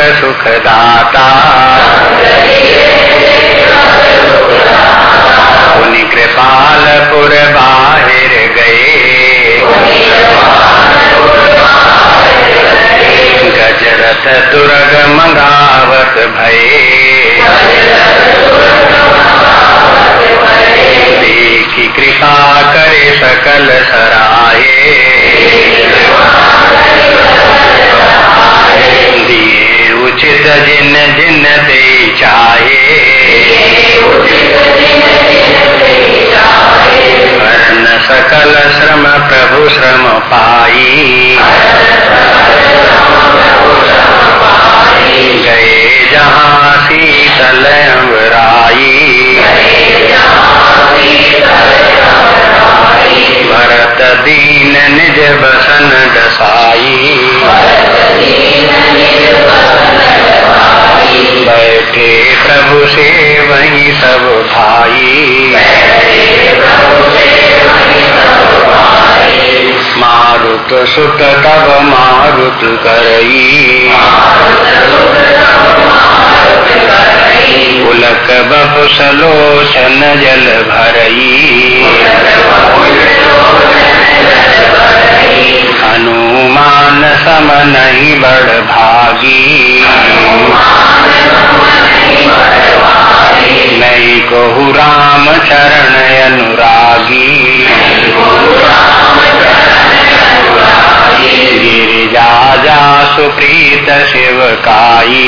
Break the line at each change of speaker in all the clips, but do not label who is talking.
सुखदाता। कृपाल पुर बाहिर गए। गजरथ दुर्ग मंगावत भये। देखी कृपा करे सकल सराये। उचित जिन जिन ते चाहे। वर्ण सकल श्रम प्रभु श्रम पाई। गए जहाँ शीतल अमराई भरत दीन निज बसन प्रभु से वही सब भाई। मारुत सुत तब मारुत करई। पुलक बपुसलोचन जल भरई। हनुमान सम नहीं बड़ भागी। नहीं कहु राम चरण अनुरागी। गिरिजा जा सुप्रीत शिवकाई।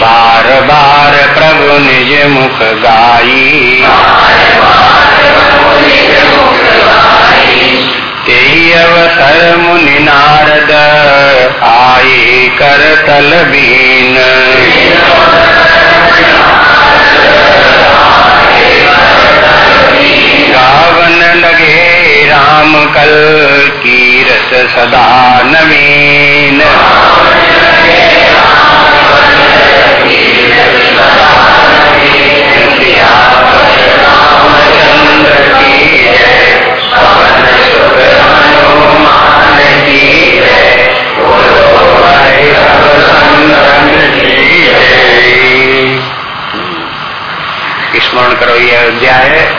बार बार प्रभु निज मुख गाई। तेई अवसर मुनि नारद आए कर तल बीन सब संतन की जय स्मरण करो ये अयोध्या है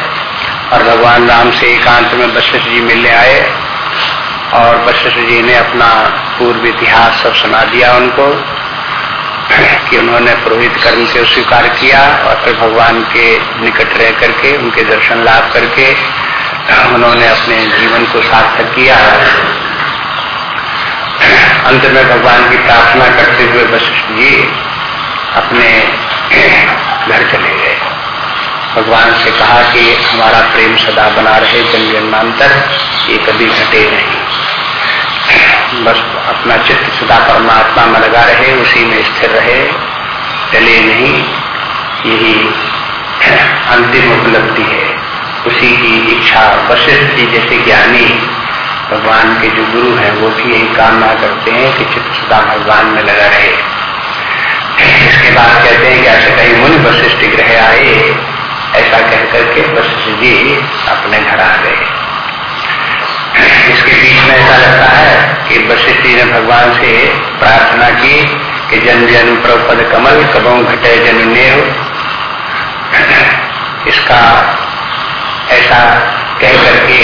और भगवान राम से एकांत में वशिष्ठ जी मिलने आए और वशिष्ठ जी ने अपना पूर्व इतिहास सब सुना दिया उनको कि उन्होंने पुरोहित कर्म से स्वीकार किया और फिर भगवान के निकट रह करके, उनके दर्शन लाभ करके, उन्होंने अपने जीवन को सार्थक किया। अंत में भगवान की प्रार्थना करते हुए वशिष्ठ जी अपने घर चले गए। भगवान से कहा कि हमारा प्रेम सदा बना रहे जन जन्मांतर ये कभी घटे नहीं। बस अपना चित्त सदा परमात्मा में लगा रहे, उसी में स्थिर रहे चले नहीं। यही अंतिम उपलब्धि है। उसी की इच्छा वशिष्ठ जी जैसे ज्ञानी भगवान के जो गुरु हैं, वो भी यही कामना करते हैं कि चित्त सदा भगवान में लगा रहे। इसके बाद कहते हैं कि ऐसे कहीं मुनि वशिष्ठ ग्रह आए ऐसा कह करके वशिष्ठ जी अपने घर आ गए। इसके बीच में ऐसा लगता है कि वशिष्ठ जी ने भगवान से प्रार्थना की कि जन जन प्रपद कमल कबों घटे जन नेह इसका ऐसा कह करके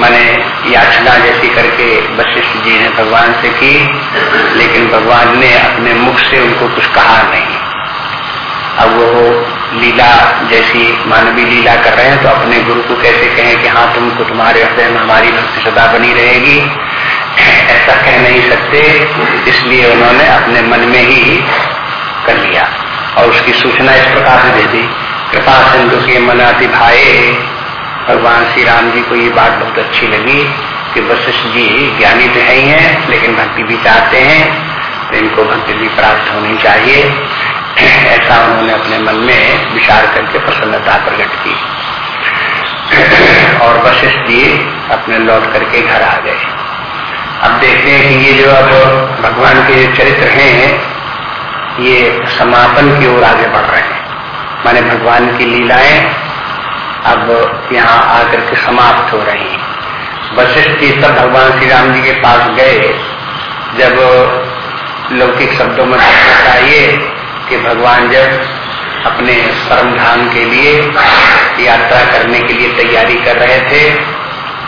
मैंने याचना जैसी करके वशिष्ठ जी ने भगवान से की, लेकिन भगवान ने अपने मुख से उनको कुछ कहा नहीं। अब वो लीला जैसी मानवीय लीला कर रहे हैं तो अपने गुरु को कैसे कहें कि हाँ तुमको तुम्हारे हृदय में हमारी भक्ति सदा बनी रहेगी? ऐसा कह नहीं सकते, इसलिए उन्होंने अपने मन में ही कर लिया और उसकी सूचना इस प्रकार से दे दी। कृपा सिंधु के मनाति भाई, भगवान श्री राम जी को ये बात बहुत अच्छी लगी कि वशिष्ठ जी ज्ञानी तो है ही है, लेकिन भक्ति भी चाहते हैं तो इनको भक्ति भी प्राप्त होनी चाहिए। ऐसा उन्होंने अपने मन में विचार करके प्रसन्नता प्रकट की। और वशिष्ठ जी अपने लौट करके घर आ गए। अब देखते हैं कि ये जो अब भगवान के चरित्र हैं, ये समापन की ओर आगे बढ़ रहे हैं। माने भगवान की लीलाएँ अब यहाँ आकर के समाप्त हो रही हैं। वशिष्ठ जी तब भगवान श्री राम जी के पास गए, जब लौकिक शब्दों में चाहिए कि भगवान जब अपने परम धाम के लिए यात्रा करने के लिए तैयारी कर रहे थे,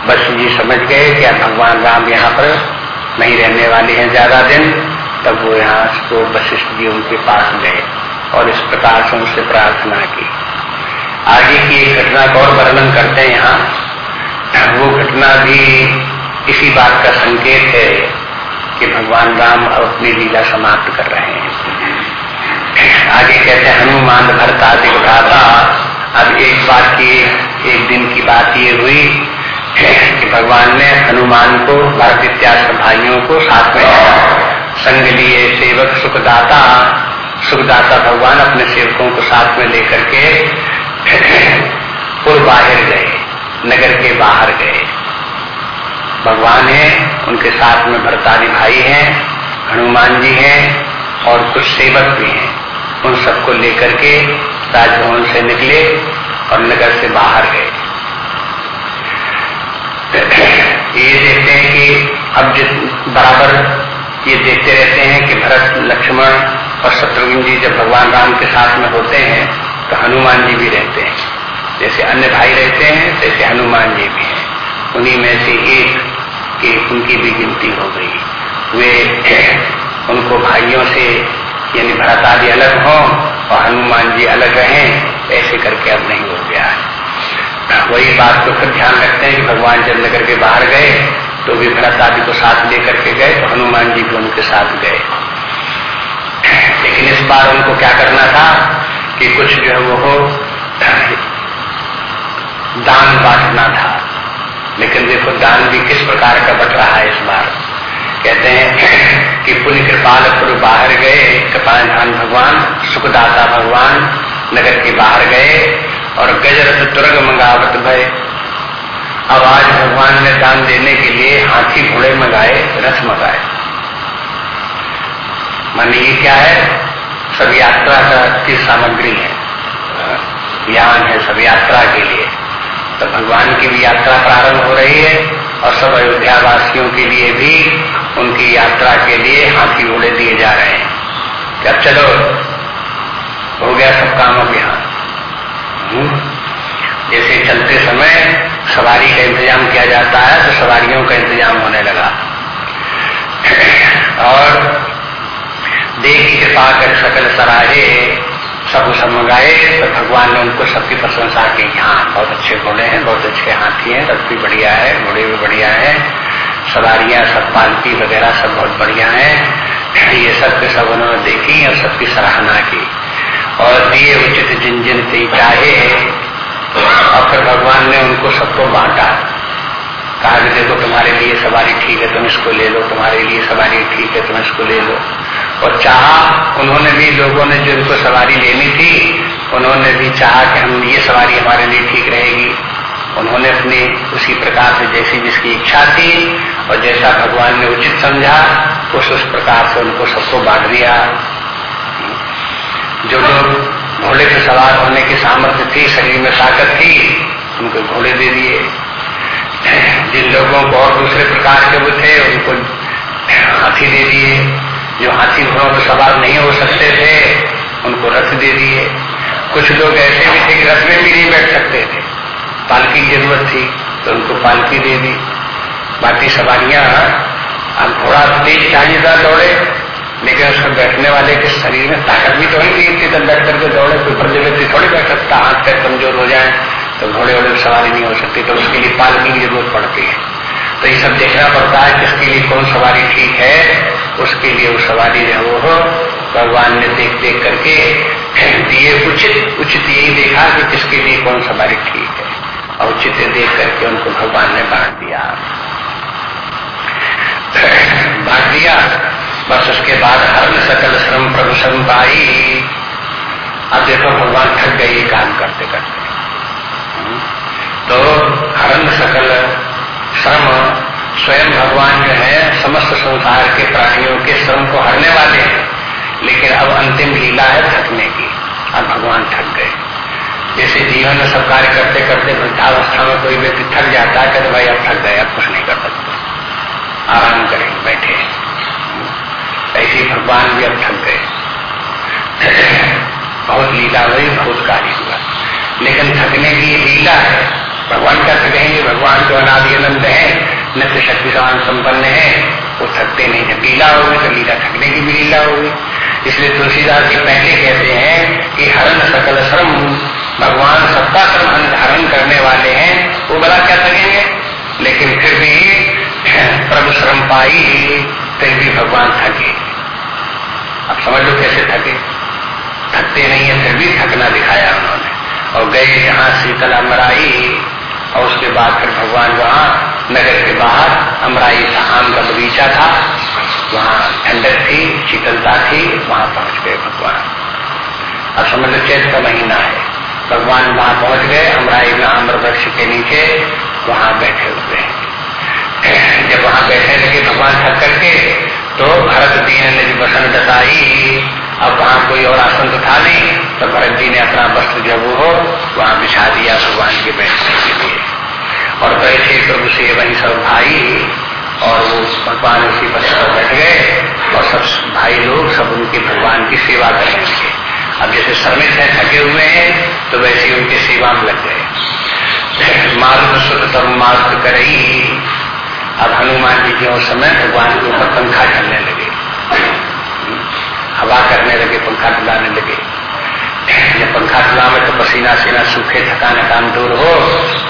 वशिष्ठ जी समझ गए कि अब भगवान राम यहाँ पर नहीं रहने वाले हैं ज़्यादा दिन, तब वो यहाँ को वशिष्ठ जी उनके पास गए और इस प्रकार से उनसे प्रार्थना की। आगे की एक घटना का और वर्णन करते हैं यहाँ। वो घटना भी इसी बात का संकेत है कि भगवान राम अब अपनी लीला समाप्त कर रहे हैं। आगे कहते हनुमान भरता दिखता। अब एक बात की एक दिन की बात ये हुई कि भगवान ने हनुमान को, भरत इत्यादि भाइयों को साथ में संग लिए सेवक सुखदाता। सुखदाता भगवान अपने सेवकों को साथ में लेकर के पुर बाहर गए, नगर के बाहर गए। भगवान है, उनके साथ में भरतारी भाई हैं, हनुमान जी हैं और कुछ सेवक भी हैं। उन सबको लेकर के राजभवन से निकले और नगर से बाहर गए। ये देखते हैं कि अब बराबर ये देखते रहते हैं कि भरत, लक्ष्मण और शत्रुघ्न जी जब भगवान राम के साथ में होते हैं तो हनुमान जी भी रहते हैं। जैसे अन्य भाई रहते हैं, तैसे हनुमान जी भी हैं। उन्हीं में से एक की उनकी भी गिनती हो गई। वे उनको भाइयों से यानी भरत आदि अलग हो और हनुमान जी अलग रहें ऐसे करके अब नहीं हो गया है, वही बात को फिर ध्यान रखते हैं कि भगवान जब नगर के बाहर गए तो भी भरत आदि को साथ लेकर के गए तो हनुमान जी भी उनके साथ गए। लेकिन इस बार उनको क्या करना था कि कुछ जो है वो हो, दान बांटना था। लेकिन देखो, दान भी किस प्रकार का बट रहा है इस बार? कहते हैं कि पुण्य कृपाल पुर बाहर गए, कृपाल धान भगवान, सुखदाता भगवान, नगर के बाहर गए और गजरथ तुरग मंगावत भय। अब आज भगवान ने दान देने के लिए हाथी घोड़े मंगाए, रथ मंगाए। मान ये क्या है? सब यात्रा का की सामग्री है। ज्ञान है सब यात्रा के लिए। तो भगवान की भी यात्रा प्रारंभ हो रही है। और सब अयोध्या वासियों के लिए भी उनकी यात्रा के लिए हाथी घोड़े दिए जा रहे हैं। कि अब चलो, हो गया सब काम अब यहाँ। हम्म। जैसे चलते समय सवारी का इंतज़ाम किया जाता है तो सवारियों का इंतज़ाम होने लगा। और देख की कृपा कर सकल सराहे सब तो भगवान ने उनको सबकी प्रशंसा की। हाँ बहुत अच्छे घोड़े हैं, बहुत अच्छे हाथी हैं रथ भी बढ़िया है, घोड़े भी बढ़िया है, सवारियाँ सब पालकी वगैरह सब बहुत बढ़िया है। ये सब के सब उन्होंने देखी और सबकी सराहना की। और दिए उचित जिन जिन चाहे, और फिर भगवान ने उनको सबको बांटा। कहा कि देखो तुम्हारे लिए सवारी ठीक है, तुम इसको ले लो, तुम्हारे लिए सवारी ठीक है, तुम इसको ले लो। और चाह, उन्होंने भी लोगों ने जो इनको सवारी लेनी थी, उन्होंने भी चाहा कि हम ये सवारी हमारे लिए ठीक रहेगी। उन्होंने अपनी उसी प्रकार से जैसी जिसकी इच्छा थी और जैसा भगवान ने उचित समझा, उस उस प्रकार से उनको सबको बांट दिया। जो लोग घोड़े पे सवार होने की सामर्थ्य थी, शरीर में ताकत थी, उनको घोड़े दे दिए। जिन लोगों को और दूसरे प्रकार के वो थे, उनको हाथी दे दिए। जो हाथी घोड़ों पर सवार नहीं हो सकते थे, उनको रथ दे दिए। कुछ लोग ऐसे भी थे कि रथ में भी नहीं बैठ सकते थे। पालकी की ज़रूरत थी तो उनको पालकी दे दी। बाकी सवारियाँ, अब घोड़ा तेज चाहिए था दौड़े, लेकिन उसमें बैठने वाले के शरीर में ताकत भी तो नहीं थी इतनी तक बैठ करके दौड़े, कोई बड़े व्यक्ति थोड़ी बैठ सकता, हाथ पैर कमज़ोर हो जाए। तो घोड़े वोड़े सवारी नहीं हो सकती तो उसके लिए पालकी की ज़रूरत पड़ती है। तो ये सब देखना पड़ता है किसके लिए कौन सवारी ठीक है, उसके लिए वो सवारी जो वो हो। भगवान ने देख देख करके दिए उचित उचित यही देखा कि किसके लिए कौन सवारी ठीक है। और उचित देख करके उनको भगवान ने बांट दिया। बांट दिया, बस उसके बाद हर सकल श्रम प्रभु श्रम पाई अब देखो भगवान थक गए काम करते करते तो हरण सकल, श्रम, स्वयं भगवान जो है, समस्त संसार के प्राणियों के श्रम को हरने वाले हैं। लेकिन अब अंतिम लीला है थकने की। अब भगवान थक गए। जैसे जीवन में सब कार्य करते करते वृद्धावस्था में कोई व्यक्ति थक जाता है तो भाई, अब थक गए, अब कुछ नहीं कर सकते। आराम करेंगे बैठे ऐसे भगवान भी अब थक गए। बहुत लीला हुई, बहुत कार्य लेकिन थकने की लीला है। भगवान का थकेंगे भगवान जो अनादि आनंद है नित्य शक्तिशान संपन्न है, वो थकते नहीं जब लीला होगी तो लीला, थकने की भी लीला होगी। इसलिए तुलसीदास जी पहले कहते हैं कि हरण सकल श्रम, भगवान सबका श्रम हरण करने वाले हैं, वो बड़ा क्या थकेंगे? लेकिन फिर भी प्रभु श्रम पाई, फिर भी भगवान थके। अब समझ लो कैसे थके? थकते नहीं है, फिर भी थकना दिखाया उन्होंने। और गए जहाँ शीतल अमराई और उसके बाद फिर भगवान वहाँ नगर के बाहर अमराई आम का बगीचा था। वहाँ ठंडक थी, शीतलता थी, वहाँ पहुँच गए भगवान। अब समझ लो चैत का महीना है। भगवान वहाँ पहुँच गए, अमराई में आम्र वृक्ष के नीचे वहाँ बैठे हुए जब वहाँ बैठे लगे भगवान थक करके तो भरत दीन ने जो बसन दताई अब वहाँ कोई और आसन तो था नहीं तो भरत जी ने अपना वस्त्र जब वो वहाँ बिछा दिया भगवान के बैठने के लिए। और बैठे प्रभु से वही सब भाई, और वो भगवान उसी पर बैठ गए, और सब भाई लोग सब उनके भगवान की सेवा करने लगे। अब जैसे श्रमिक है थके हुए हैं तो वैसे उनकी सेवा में लग गए। मार्ग सुख तब मारुत करई अब हनुमान जी के उस समय भगवान के ऊपर पंखा चलने लगे। हवा करने लगे, पंखा चलाने लगे। जब पंखा चला में तो पसीना सीना सूखे, थकान काम दूर हो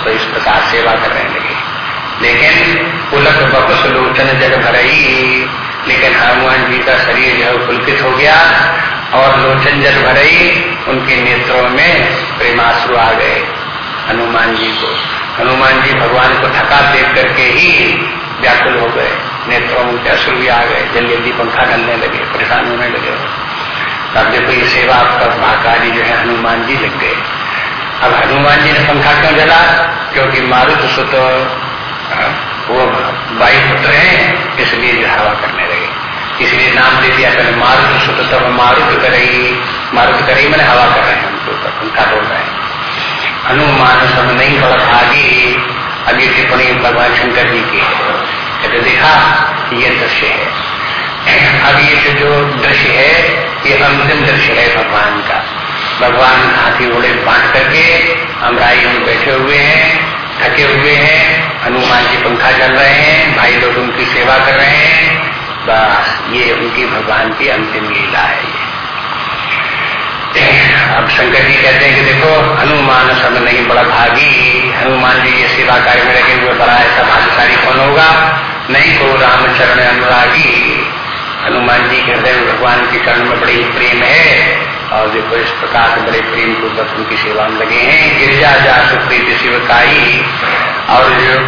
तो इस प्रकार सेवा करने लगे। लेकिन पुलक बकुस लोचन जग भरई। लेकिन हनुमान जी का शरीर जो है पुलकित हो गया और लोचन जग भरई। उनके नेत्रों में प्रेमाश्रु आ गए हनुमान जी को। हनुमान जी भगवान को थका देख करके ही व्याकुल हो गए। नेत्रों में अश्रु भी आ गए। जल्दी जल्दी पंखा डलने लगे, परेशान होने लगे। तब देखो ये सेवा आपका महाकाली जो है हनुमान जी लग गए। अब हनुमान जी ने पंखा क्यों जला? क्योंकि मारुत सुत वो बाई पुत्र हैं, इसलिए जो हवा करने लगे। इसलिए नाम दे दिया, कल मारुत सुत तब मारुत करेगी मारुत करेगी मैंने हवा कर रहे हैं उनके ऊपर, पंखा बोल रहे हैं। हनुमान सब नहीं बड़ा आगे। अभी टिप्पणी भगवान शंकर जी की है। कहते, देखा, ये दृश्य है। अब ये जो दृश्य है, ये अंतिम दृश्य है भगवान का। भगवान हाथी घोड़े बांट करके अमराई में बैठे हुए हैं, थके हुए हैं, हनुमान जी पंखा चल रहे हैं, भाई लोग उनकी सेवा कर रहे हैं। बस, ये उनकी भगवान की अंतिम लीला है ये। अब शंकर जी कहते हैं कि देखो, हनुमान सब नहीं, बड़ा भागी। हनुमान जी ये सेवा कार्य में लगे हुए बड़ा ऐसा भाग्यशाली कौन होगा? नहीं को रामचरण अनुरागी। हनुमान जी के हृदय भगवान के चरण में बड़े प्रेम है। और देखो, इस प्रकार से बड़े प्रेम को पूर्वक उनकी सेवा में लगे हैं। गिरजा जा सुप्रीत शिवकाई और जो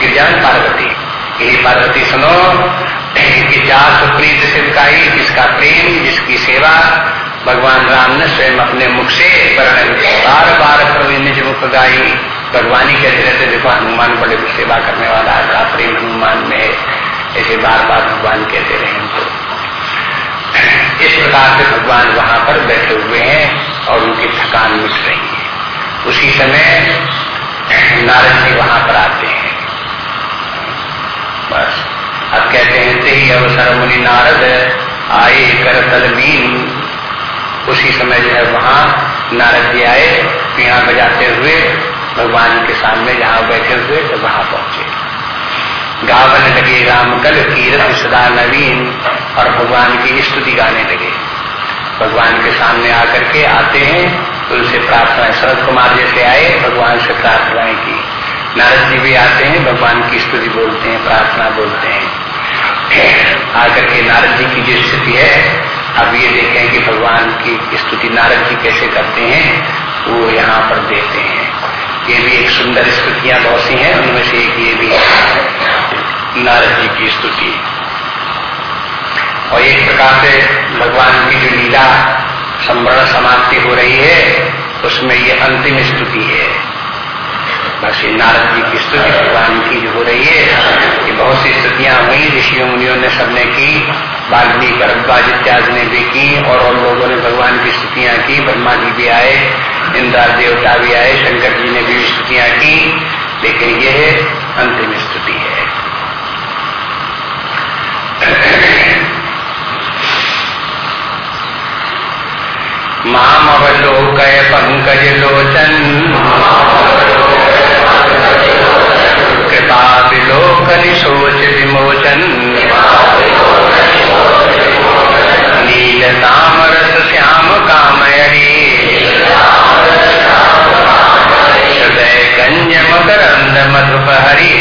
गिरजान पार्वती। यही पार्वती सुनो, कि जा सुप्रीत शिवकाई जिसका प्रेम, जिसकी सेवा भगवान राम ने स्वयं अपने मुख से बार बार प्रभु निज मुख गाई, भगवानी कहते रहते, देखो, हनुमान बड़े सेवा करने वाला है प्रेम हनुमान में ऐसे बार बार भगवान कहते रहे उनको। इस प्रकार से भगवान वहाँ पर बैठे हुए हैं और उनकी थकान मिट रही है। उसी समय नारद जी वहाँ पर आते हैं। बस। अब कहते हैं ते ही अवसर मुनि नारद, आए कर तलमीन उसी समय जो है वहाँ नारद जी आए पीणा बजाते हुए भगवान के सामने जहाँ बैठे हुए तो वहाँ पहुँचे। गावन लगे, राम कल कीरत सदा नवीन, और भगवान की स्तुति गाने लगे। भगवान के सामने आकर के आते हैं तो उनसे प्रार्थना शरद कुमार जैसे आए, भगवान से प्रार्थनाएँ की। नारद जी भी आते हैं, भगवान की स्तुति बोलते हैं, प्रार्थना बोलते हैं। आकर के नारद जी की जो स्थिति है अब ये देखें कि भगवान की स्तुति नारद जी कैसे करते हैं, वो यहाँ पर देते हैं। ये भी एक सुंदर स्तुतियाँ बहुत सी हैं, उनमें से एक ये भी नारद जी की स्तुति। और एक प्रकार से भगवान की जो लीला संवरण समाप्ति हो रही है, उसमें ये अंतिम स्तुति है। बस ये नारद जी की स्तुति भगवान की जो हो रही है, ये बहुत सी स्तुतियाँ हुई ऋषियों ने सबने की वाल्मीकि भरद्वाज इत्यादि ने भी की और और लोगों ने भगवान की स्तुतियाँ की, ब्रह्मा जी भी आए इंद्रा देवता भी आए, शंकर जी ने भी स्तुतियाँ की, लेकिन यह अंतिम स्तुति है। माम अवलोकय पंकज लोचन कृपा विलोकन सोच विमोचन मकरंद मधुपहरी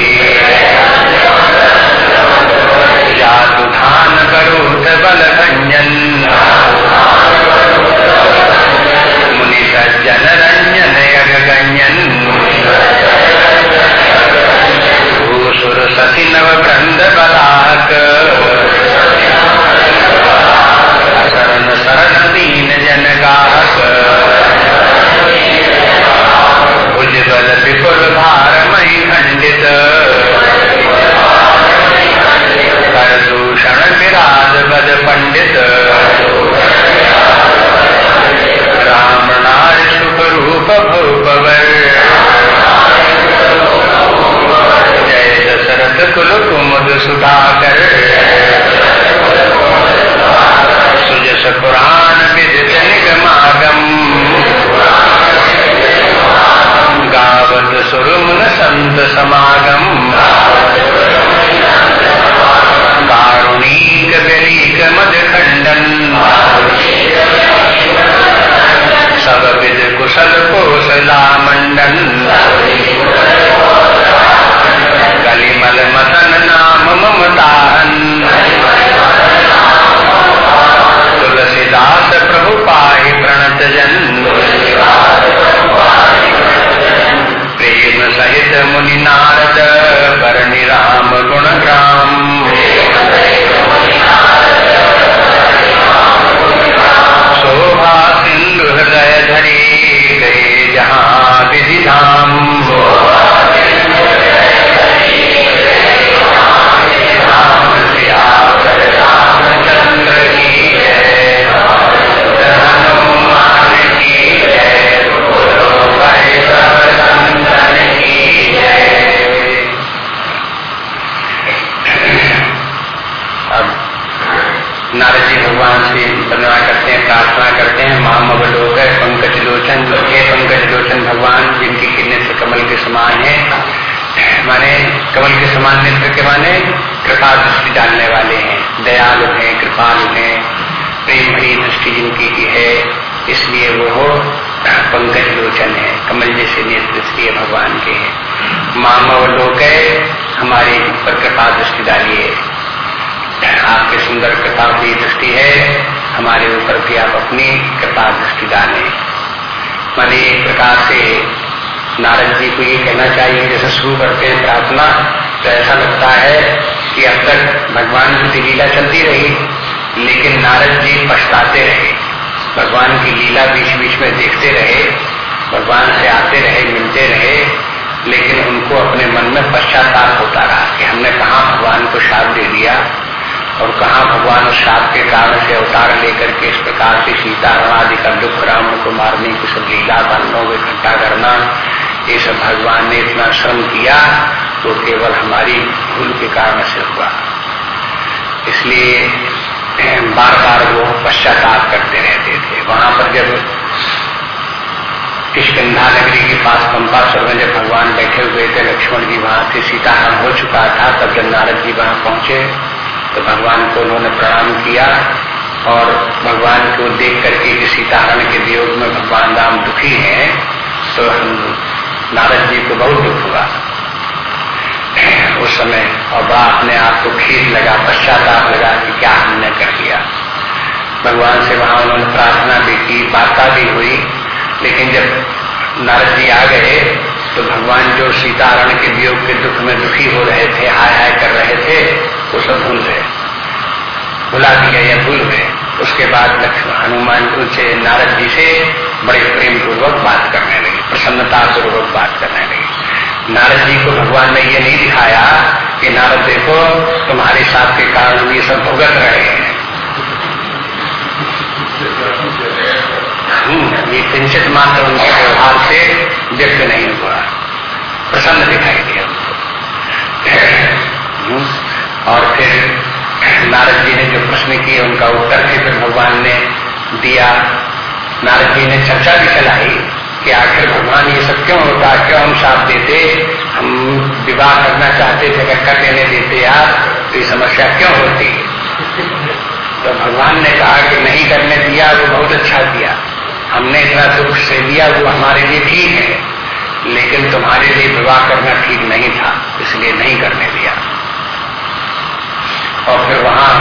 जातु धान बल भंजन मुनि सज्जन रंजन यग गंजन भूसुर सती नव वृंद के समान नेत्र के माने कृपा दृष्टि डालने वाले हैं। दयालु हैं, कृपालु हैं प्रेम भरी दृष्टि जिनकी की है, इसलिए वो हो पंकज लोचन है, कमल जैसे नेत्र इसलिए भगवान के हैं। माम अवलोक हमारे पर कृपा दृष्टि डालिए। आपकी सुंदर कृपा की दृष्टि है, हमारे ऊपर भी आप अपनी कृपा दृष्टि डालें। माने एक प्रकार से नारद जी को ये कहना चाहिए, जैसे शुरू करते हैं प्रार्थना तो ऐसा लगता है कि अब तक भगवान की लीला चलती रही, लेकिन नारद जी पछताते रहे। भगवान की लीला बीच बीच में देखते रहे, भगवान से आते रहे, मिलते रहे, लेकिन उनको अपने मन में पश्चाताप होता रहा कि हमने कहा भगवान को श्राप दे दिया और कहा भगवान उस शाप के कारण से अवतार लेकर के इस प्रकार से सीता आदि का दुख, राम को मारने की सब लीला बांधों को इकट्ठा करना ये सब भगवान ने इतना श्रम किया तो केवल हमारी भूल के कारण से हुआ। इसलिए बार बार वो पश्चाताप करते रहते थे। वहाँ पर जब किशकंधा नगरी के पास पंपासुर में जब भगवान बैठे हुए थे, लक्ष्मण जी वहाँ थे सीताराम हो चुका था, तब जब नारद जी वहाँ पहुँचे तो भगवान को उन्होंने प्रणाम किया और भगवान को देख करके सीताराम के वियोग में भगवान राम दुखी हैं तो नारद जी को बहुत दुख हुआ। उस समय और बा अपने आप को लगा, पश्चाताप लगा कि क्या हमने कर दिया भगवान से वहाँ उन्होंने प्रार्थना भी की, वार्ता भी हुई। लेकिन जब नारद जी आ गए तो भगवान जो सीतारण के वियोग के दुख में दुखी हो रहे थे, हाय हाय कर रहे थे, वो सब भूल गए। भुला दिया या भूल गए। उसके बाद हनुमान जी से नारद जी से बड़े प्रेम पूर्वक बात करने लगे। प्रसन्नता पूर्वक बात करने लगे। नारद जी को भगवान ने ये नहीं दिखाया कि नारद देखो तुम्हारे साथ के कारण ये सब भुगत रहे हैं। हम्म, ये मात्र उनके व्यवहार से व्यक्त नहीं हुआ। प्रसन्न दिखाई दिया। हम्म, और फिर नारद जी ने जो प्रश्न किए उनका उत्तर भी फिर भगवान ने दिया। नारद जी ने चर्चा भी चलाई। कि आखिर भगवान ये सब क्यों होता, क्यों हम साथ देते? हम विवाह करना चाहते थे अगर कर लेने देते आप तो ये समस्या क्यों होती? तो भगवान ने कहा कि नहीं करने दिया, वो बहुत अच्छा किया हमने इतना दुख से दिया वो हमारे लिए ठीक है, लेकिन तुम्हारे लिए विवाह करना ठीक नहीं था, इसलिए नहीं करने दिया। और फिर वहाँ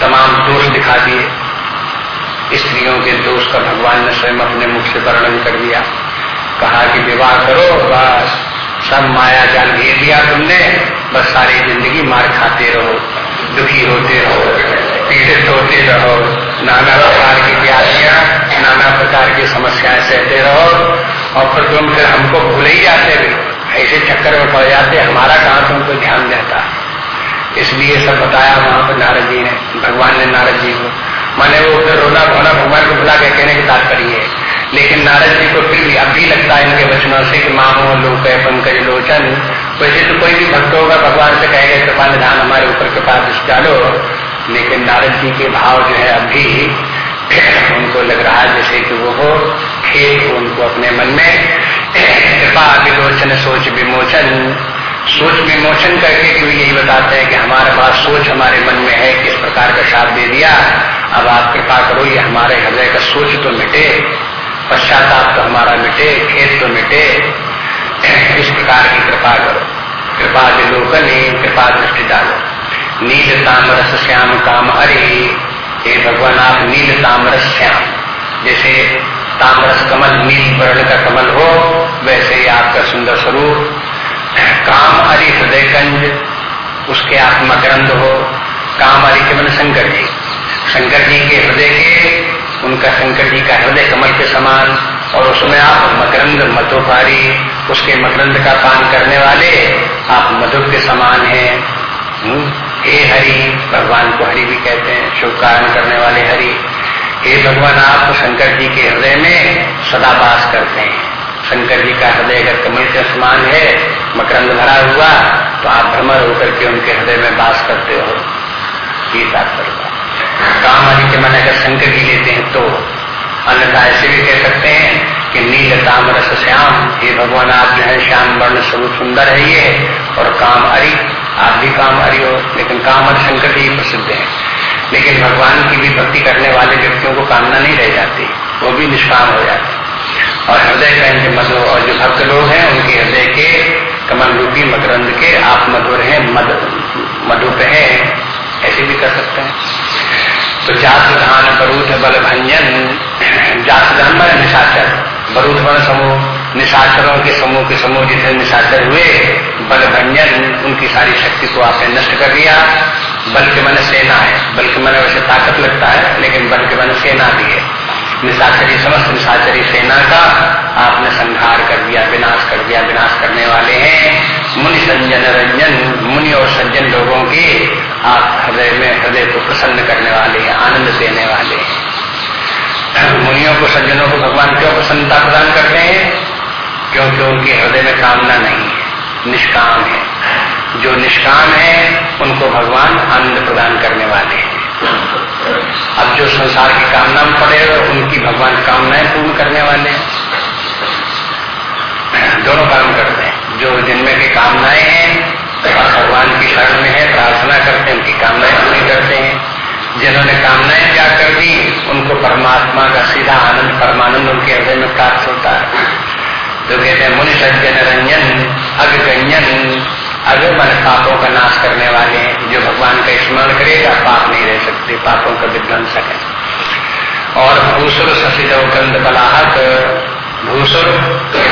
तमाम दोष दिखा दिए। स्त्रियों के दोष का भगवान ने स्वयं अपने मुख से वर्णन कर दिया। कहा कि विवाह करो, बस। सब माया जाल घेर दिया तुमने, बस सारी ज़िंदगी मार खाते रहो, दुखी होते रहो, पीड़ित होते रहो, नाना प्रकार की प्यासियाँ नाना प्रकार की समस्याएँ सहते रहो, और फिर तुम फिर हमको भूल ही जाते ऐसे चक्कर में पड़ जाते, हमारा कहाँ तुमको ध्यान देता? इसलिए सब बताया वहाँ पर नारद जी ने, भगवान ने नारद जी को। माने वो उधर रोना धोना भगवान को बुला के कहने की तात्पर्य है। लेकिन नारद जी को फिर भी अब भी लगता है इनके वचनों से कि मामो लोक है, पंकज लोचन। वैसे तो कोई भी भक्त होगा, भगवान से कहेगा कृपा निधान हमारे ऊपर कृपा डालो। लेकिन नारद जी के भाव जो है अभी उनको लग रहा है जैसे कि वो हो खेत उनको अपने मन में कृपा, विलोचन, सोच, विमोचन सोच विमोचन करके कि यही बताते हैं कि हमारे पास सोच हमारे मन में है, किस प्रकार का साथ दे दिया। अब आप कृपा करो, ये हमारे हृदय का सोच तो मिटे, पश्चाताप तो हमारा मिटे खेत तो मिटे। इस प्रकार की कृपा करो। कृपा विलोकन ही कृपा दृष्टि डालो। नील तामरस श्याम काम हरि। हे भगवान, आप नील तामरस श्याम। जैसे तामरस कमल, नील वर्ण का कमल हो, वैसे ही आपका सुंदर स्वरूप। काम हरि हृदय कंज उसके आत्मा ग्रंथ हो काम हरि के मन शंकर जी शंकर जी के हृदय के उनका शंकर जी का हृदय कमल के समान और उसमें आप मकरंद मधुपारी उसके मकरंद का पान करने वाले आप मधु के समान हैं। हम्म, हे हरि भगवान को हरि भी कहते हैं शुभ कारण करने वाले हरि। हे भगवान आप शंकर जी के हृदय में सदा बास करते हैं। शंकर जी का हृदय अगर कमल के समान है, मकरंद भरा हुआ तो आप भ्रमर होकर के उनके हृदय में बास करते हो। ये तात्पर्य काम आदि के मन अगर शंकर जी लेते हैं तो अन्यथा ऐसे भी कह सकते हैं कि नील काम रस श्याम ये भगवान, आप जो है, श्याम वर्ण स्वरूप सुंदर है ये, और काम हरि आप भी काम हरि हो, लेकिन काम और शंकर जी प्रसिद्ध है। लेकिन भगवान की भी भक्ति करने वाले व्यक्तियों को कामना नहीं रह जाती, वो भी निष्काम हो जाते और हृदय का इनके मधु और जो भक्त लोग हैं, उनके हृदय के कमल रूपी मकरंद के आप मधुर है, मद मधुप है, ऐसे भी कर सकते हैं। तो जात धान बरूद बल भंजन जात धान में निशाचर बरूद बल समूह, निशाचरों के समूह के समूह जितने निशाचर हुए बल भंजन उनकी सारी शक्ति को आपने नष्ट कर दिया। बल के मन सेना है। बल के मन वैसे ताकत लगता है, लेकिन बल के मन सेना भी है। निशाचरी समस्त निशाचरी सेना का आपने संहार कर दिया, विनाश कर दिया, विनाश करने वाले हैं। मुनि संजन रंजन, मुनि और सज्जन लोगों के आप हृदय में, हृदय को प्रसन्न करने वाले हैं, आनंद देने वाले हैं। मुनियों को, सज्जनों को भगवान क्यों प्रसन्नता प्रदान करते हैं? क्योंकि उनके हृदय में कामना नहीं है, निष्काम है। जो निष्काम है, उनको भगवान आनंद प्रदान करने वाले हैं। अब जो संसार की कामना में पड़े उनकी भगवान कामनाएँ पूर्ण करने वाले हैं। दोनों काम करते हैं। जो जिनमें की कामनाएँ हैं, और भगवान की शरण में है, प्रार्थना करते हैं, उनकी कामनाएँ पूरी करते हैं। जिन्होंने कामनाएँ त्याग कर दी, उनको परमात्मा का सीधा आनंद, परमानंद उनके हृदय में प्राप्त होता है। तो कहते हैं मुनि सज्जन रंजन अगगंजन अगर मन पापों का नाश करने वाले हैं, जो भगवान का स्मरण करेगा, पाप नहीं रह सकते, पापों का विध्वंसक है। और भूसुर शशिद गंध बलाहक भूसुर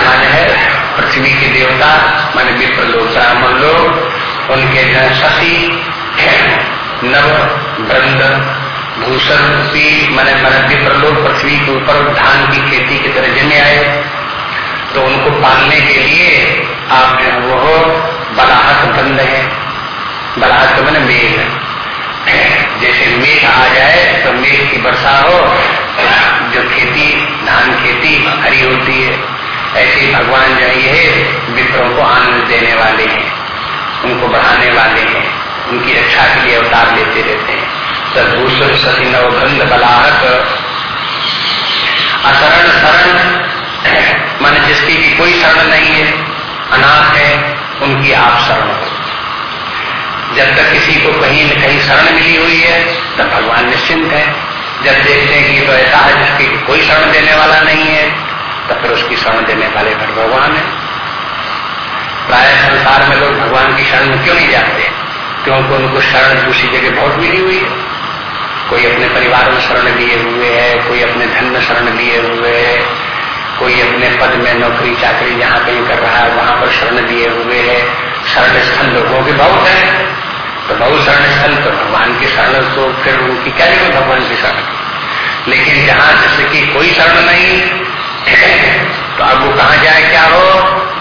माने है, पृथ्वी के देवता, माने विप्र लोग, ब्राह्मण लोग, उनके जो शशि नव वृंद भूषण रूपी, मैंने मन विप्रलोक पृथ्वी के ऊपर धान की खेती की तरह जन्य आए। तो उनको पालने के लिए आप जो वो बंद है। बलाहट तो मैंने मेघ जैसे मेघ आ जाए तो मेघ की वर्षा हो, जो खेती, धान खेती हरी होती है, ऐसे भगवान जो है विप्रों को आनंद देने वाले हैं, उनको बढ़ाने वाले हैं, उनकी रक्षा के लिए अवतार लेते रहते हैं। सदभूषण सती नवगंध बलाहक। असरण शरण, मान जिसकी की कोई शरण नहीं है, अनाथ है उनकी आप शरण हो। जब तक किसी को कहीं न कहीं शरण मिली हुई है, तब भगवान निश्चिंत है। जब देखते हैं कि तो ऐसा है जिसकी कोई शरण देने वाला नहीं है, तब फिर उसकी शरण देने वाले फिर भगवान है। प्राय संसार में लोग भगवान की शरण में क्यों नहीं जाते क्योंकि उनको शरण दूसरी जगह बहुत मिली हुई है। कोई अपने परिवार में शरण लिए हुए है, कोई अपने धन में शरण लिए हुए है पद में नौकरी, चाकरी जहाँ कहीं कर रहा है, वहाँ पर शरण दिए हुए है। शरण स्थल लोगों के बहुत है। तो बहुत शरण स्थल तो भगवान की शरण तो फिर उनकी क्या ज़रूरत भगवान की शरण? लेकिन जहाँ जैसे कि कोई शरण नहीं तो अब वो कहा जाए, क्या हो?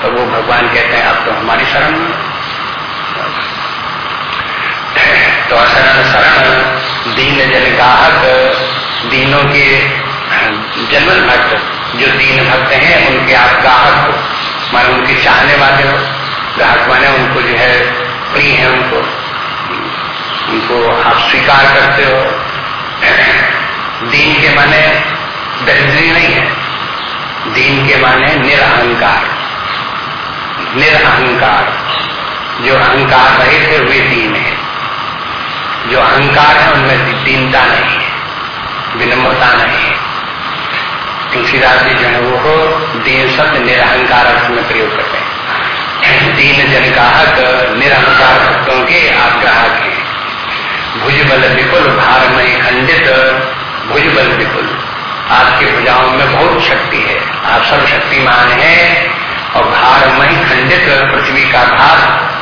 तो वो भगवान कहते हैं, अब तो हमारी शरण तो अशरण शरण, दीन जन गाहक, दीनों के जन्मन भक्त। जो दीन भक्त हैं, उनके आप ग्राहक हो। माने उनके चाहने वाले हो। ग्राहक माने उनको जो है, प्रिय है उनको। उनको आप स्वीकार करते हो। दीन के माने दरिद्री नहीं है। दीन के माने निरअहकार निरअहकार जो अहंकार रहे थे वे दीन है। जो अहंकार है, उनमें दीनता नहीं है। विनम्रता नहीं है। तुलसीदास जी जो है, वो दीन शब्द निरहंकार अर्थ में प्रयोग करते हैं। दीन जनगाहक, निरहंकार भक्तों के आप ग्राहक हैं। भुज बल विपुल भार में खंडित भुज बल विपुल आपके भुजाओं में बहुत शक्ति है। आप सब शक्तिमान हैं और भार में खंडित पृथ्वी का भार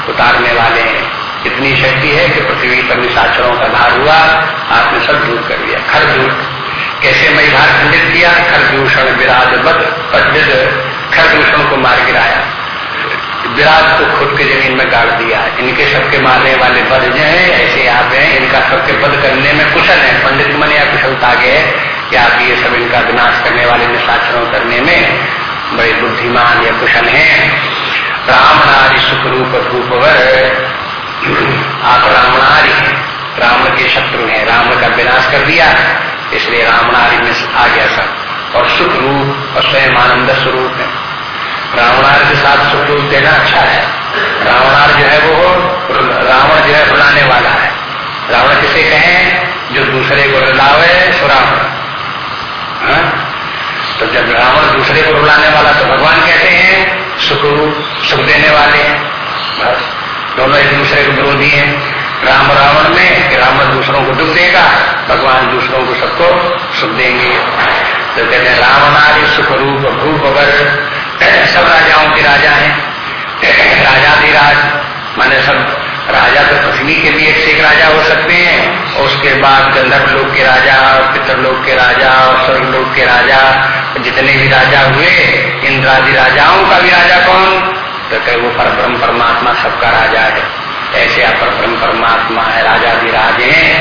उतारने वाले हैं। इतनी शक्ति है कि पृथ्वी पर निशाचरों का भार हुआ, आपने सब दूर कर दिया। खर दूर। कैसे भार खंडित किया? खरदूषण विराज बद पंडित खरदूषण को मार गिराया। विराज को खुद के ज़मीन में गाड़ दिया। इनके सबके मारने वाले बद जो है, ऐसे आप हैं, इनका सबके बद करने में कुशल है। पंडित मन या कुशलता के कि आप ये सब इनका विनाश करने वाले निशाचरों करने में बड़े बुद्धिमान या कुशल हैं। राम नारी सुखरूप रूपवर आप रामनारी रावण के शत्रु हैं। राम का विनाश कर दिया। इसलिए रावणारी में आ गया सब, और सुख रूप और स्वयं आनंद स्वरूप है। रावणार के साथ सुख रूप देना अच्छा है। रावणार जो है वो रावण जो है रुलाने वाला है। रावण किसे कहें? जो दूसरे को रुलावे सो रावण हाँ? तो जब रावण दूसरे को रुलाने वाला तो भगवान कहते हैं, सुख रूप, सुख देने वाले हैं। बस, दोनों एक दूसरे को विरोधी हैं। राम रावण में राम दूसरों को दुख देगा, भगवान दूसरों को सबको सुख देंगे। तो कहते हैं रावणारी सुख रूप भूप अगर सब राजाओं के राजा हैं। राजाधिराज माने सब राजा तो पृथ्वी के भी एक राजा हो सकते हैं, और उसके बाद गंधर्व लोग के राजा और पितृलोक के राजा और स्वर्ग लोग के राजा, जितने भी राजा हुए इंद्रादि राजाओं का भी राजा कौन? तो कहे वो पर ब्रह्म परमात्मा सबका राजा है। ऐसे अपर ब्रह्म परमात्मा है, राजा भी राजे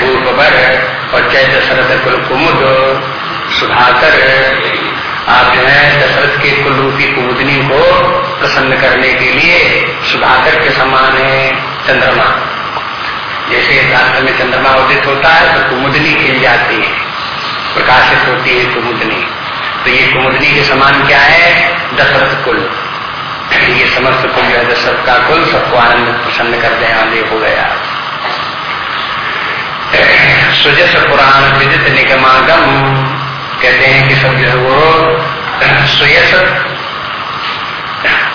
भूपवर और जय दशरथ कुल कुमुद सुधाकर आप जो है, दशरथ के कुल रूपी कुमुदनी को प्रसन्न करने के लिए सुधाकर के समान है चंद्रमा। जैसे रात्र में चंद्रमा उदित होता है तो कुमुदनी खिल जाती है। प्रकाशित होती है कुमुदनी। तो ये कुमुदनी के समान क्या है? दशरथ कुल। ये समस्त कुल जो है सबका कुल सबको आनंद प्रसन्न कर दे वाले हो गया। सुजस पुराण विदित निगमागम कहते हैं कि सब जो है वो सुयस।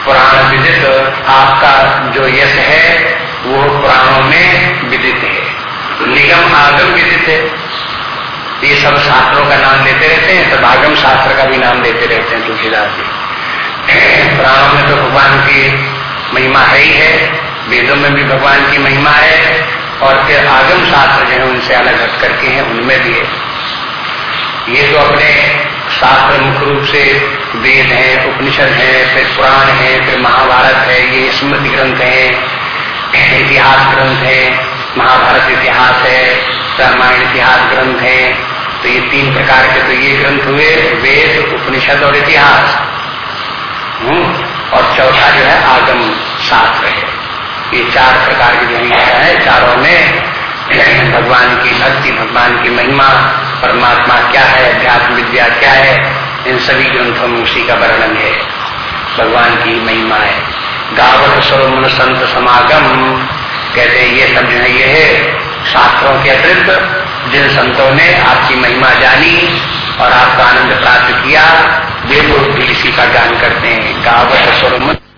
पुराण विदित आपका जो यश है, वो पुराणों में विदित है। निगम आगम विदित है। ये सब शास्त्रों का नाम लेते रहते हैं सब आगम शास्त्र का भी नाम लेते रहते हैं तुलसीदास जी। पुराणों में तो भगवान की महिमा है ही है, वेदों में भी भगवान की महिमा है, और फिर आगम शास्त्र जो है उनसे अलग हट करके हैं, उनमें भी है। ये जो अपने शास्त्र मुख्य रूप से वेद है, उपनिषद है, फिर पुराण है, फिर महाभारत है, ये स्मृति ग्रंथ है, इतिहास ग्रंथ है, महाभारत इतिहास है, रामायण इतिहास ग्रंथ है तो ये तीन प्रकार के तो ये ग्रंथ हुए, वेद, उपनिषद और इतिहास। और चौथा जो है आगम शास्त्र है। ये चार प्रकार की जो है। चारों में भगवान की भक्ति, भगवान की महिमा, परमात्मा क्या है, अध्यात्म विद्या क्या है, इन सभी ग्रंथों में उसी का वर्णन है। भगवान की महिमा है। गावत स्वरूप संत समागम। कहते हैं, ये सब जो है, ये है शास्त्रों के अतिरिक्त, जिन संतों ने आपकी महिमा जानी और आपका आनंद प्राप्त किया। वे लोग भी इसी का गान करते हैं गावत स्वरूप